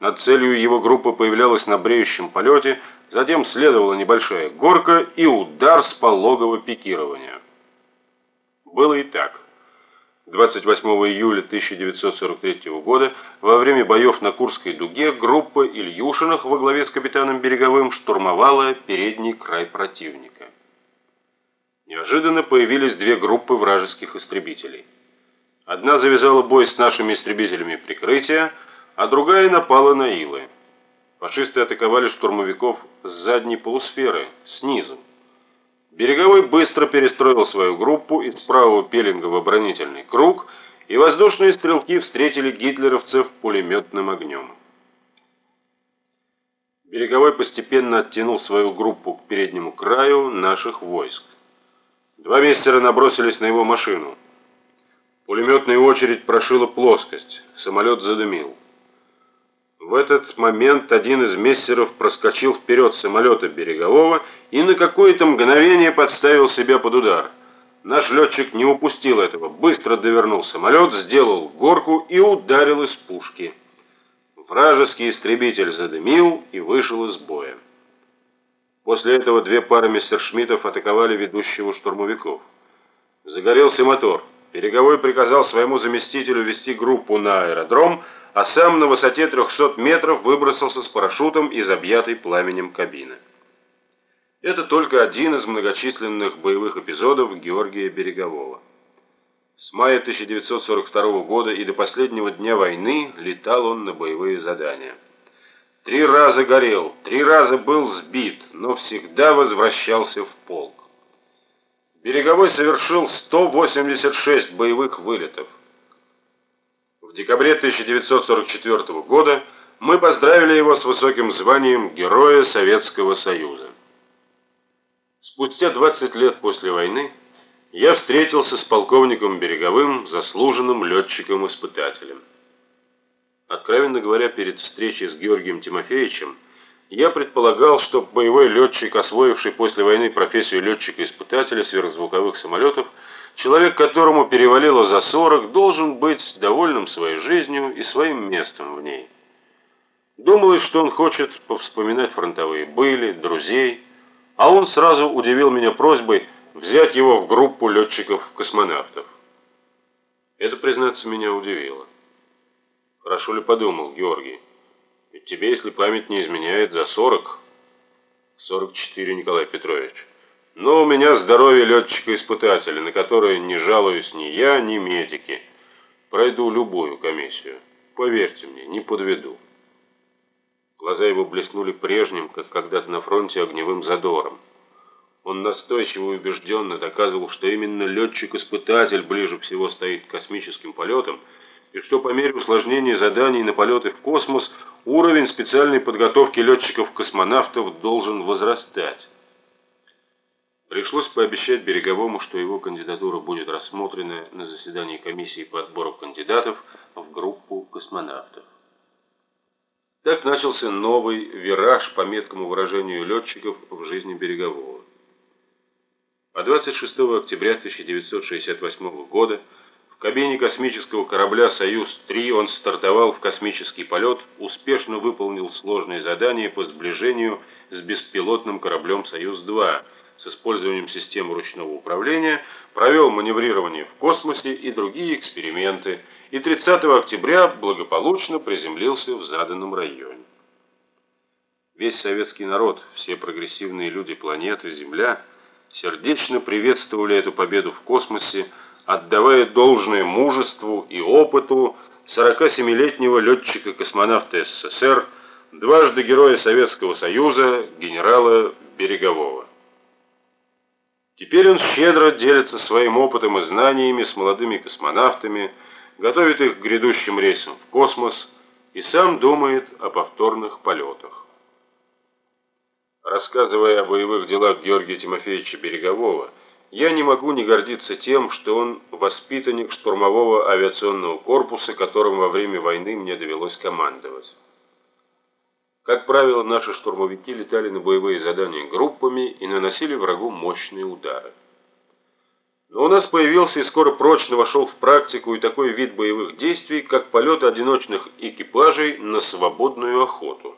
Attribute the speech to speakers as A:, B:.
A: Над целью его группа появлялась на бреющем полете, затем следовала небольшая горка и удар с пологого пикирования. Было и так. 28 июля 1943 года во время боев на Курской дуге группа Ильюшиных во главе с капитаном Береговым штурмовала передний край противника. Неожиданно появились две группы вражеских истребителей. Одна завязала бой с нашими истребителями прикрытия, а другая напала на Илы. Фашисты атаковали штурмовиков с задней полусферы, снизу. Береговой быстро перестроил свою группу из правого пеленга в оборонительный круг, и воздушные стрелки встретили гитлеровцев пулеметным огнем. Береговой постепенно оттянул свою группу к переднему краю наших войск. Два мессера набросились на его машину. Пулеметная очередь прошила плоскость, самолет задымил. В этот момент один из мессеров проскочил вперед самолета берегового и на какое-то мгновение подставил себя под удар. Наш летчик не упустил этого, быстро довернул самолет, сделал горку и ударил из пушки. Вражеский истребитель задымил и вышел из боя. После этого две пары мессершмиттов атаковали ведущего штурмовиков. Загорелся мотор. Береговой приказал своему заместителю вести группу на аэродром, а сам на высоте 300 метров выбросился с парашютом из объятой пламенем кабины. Это только один из многочисленных боевых эпизодов Георгия Берегового. С мая 1942 года и до последнего дня войны летал он на боевые задания. Три раза горел, три раза был сбит, но всегда возвращался в полк. Береговой совершил 186 боевых вылетов. В декабре 1944 года мы поздравили его с высоким званием Героя Советского Союза. Спустя 20 лет после войны я встретился с полковником Береговым, заслуженным летчиком-испытателем. Откровенно говоря, перед встречей с Георгием Тимофеевичем я предполагал, что боевой летчик, освоивший после войны профессию летчика-испытателя сверхзвуковых самолетов, Человек, которому перевалило за 40, должен быть довольным своей жизнью и своим местом в ней. Думалось, что он хочет повспоминать фронтовые были, друзей, а он сразу удивил меня просьбой взять его в группу летчиков-космонавтов. Это, признаться, меня удивило. Хорошо ли подумал Георгий? Ведь тебе, если память не изменяет, за 40. 44, Николай Петрович. Но у меня здоровье летчика-испытателя, на которое не жалуюсь ни я, ни медики. Пройду любую комиссию. Поверьте мне, не подведу. Глаза его блеснули прежним, как когда-то на фронте, огневым задором. Он настойчиво и убежденно доказывал, что именно летчик-испытатель ближе всего стоит к космическим полетам, и что по мере усложнения заданий на полеты в космос уровень специальной подготовки летчиков-космонавтов должен возрастать. Пришлось пообещать Береговому, что его кандидатура будет рассмотрена на заседании комиссии по отбору кандидатов в группу космонавтов. Так начался новый вираж, по меткому выражению летчиков, в жизни Берегового. А 26 октября 1968 года кабине космического корабля «Союз-3» он стартовал в космический полет, успешно выполнил сложные задания по сближению с беспилотным кораблем «Союз-2», с использованием системы ручного управления, провел маневрирование в космосе и другие эксперименты, и 30 октября благополучно приземлился в заданном районе. Весь советский народ, все прогрессивные люди планеты Земля сердечно приветствовали эту победу в космосе, отдавая должное мужеству и опыту 47-летнего летчика-космонавта СССР, дважды Героя Советского Союза, генерала Берегового. Теперь он щедро делится своим опытом и знаниями с молодыми космонавтами, готовит их к грядущим рейсам в космос и сам думает о повторных полетах. Рассказывая о боевых делах Георгия Тимофеевича Берегового, я не могу не гордиться тем, что он воспитанник штурмового авиационного корпуса, которым во время войны мне довелось командовать. Как правило, наши штурмовики летали на боевые задания группами и наносили врагу мощные удары. Но у нас появился и скоро прочно вошел в практику и такой вид боевых действий, как полет одиночных экипажей на свободную охоту.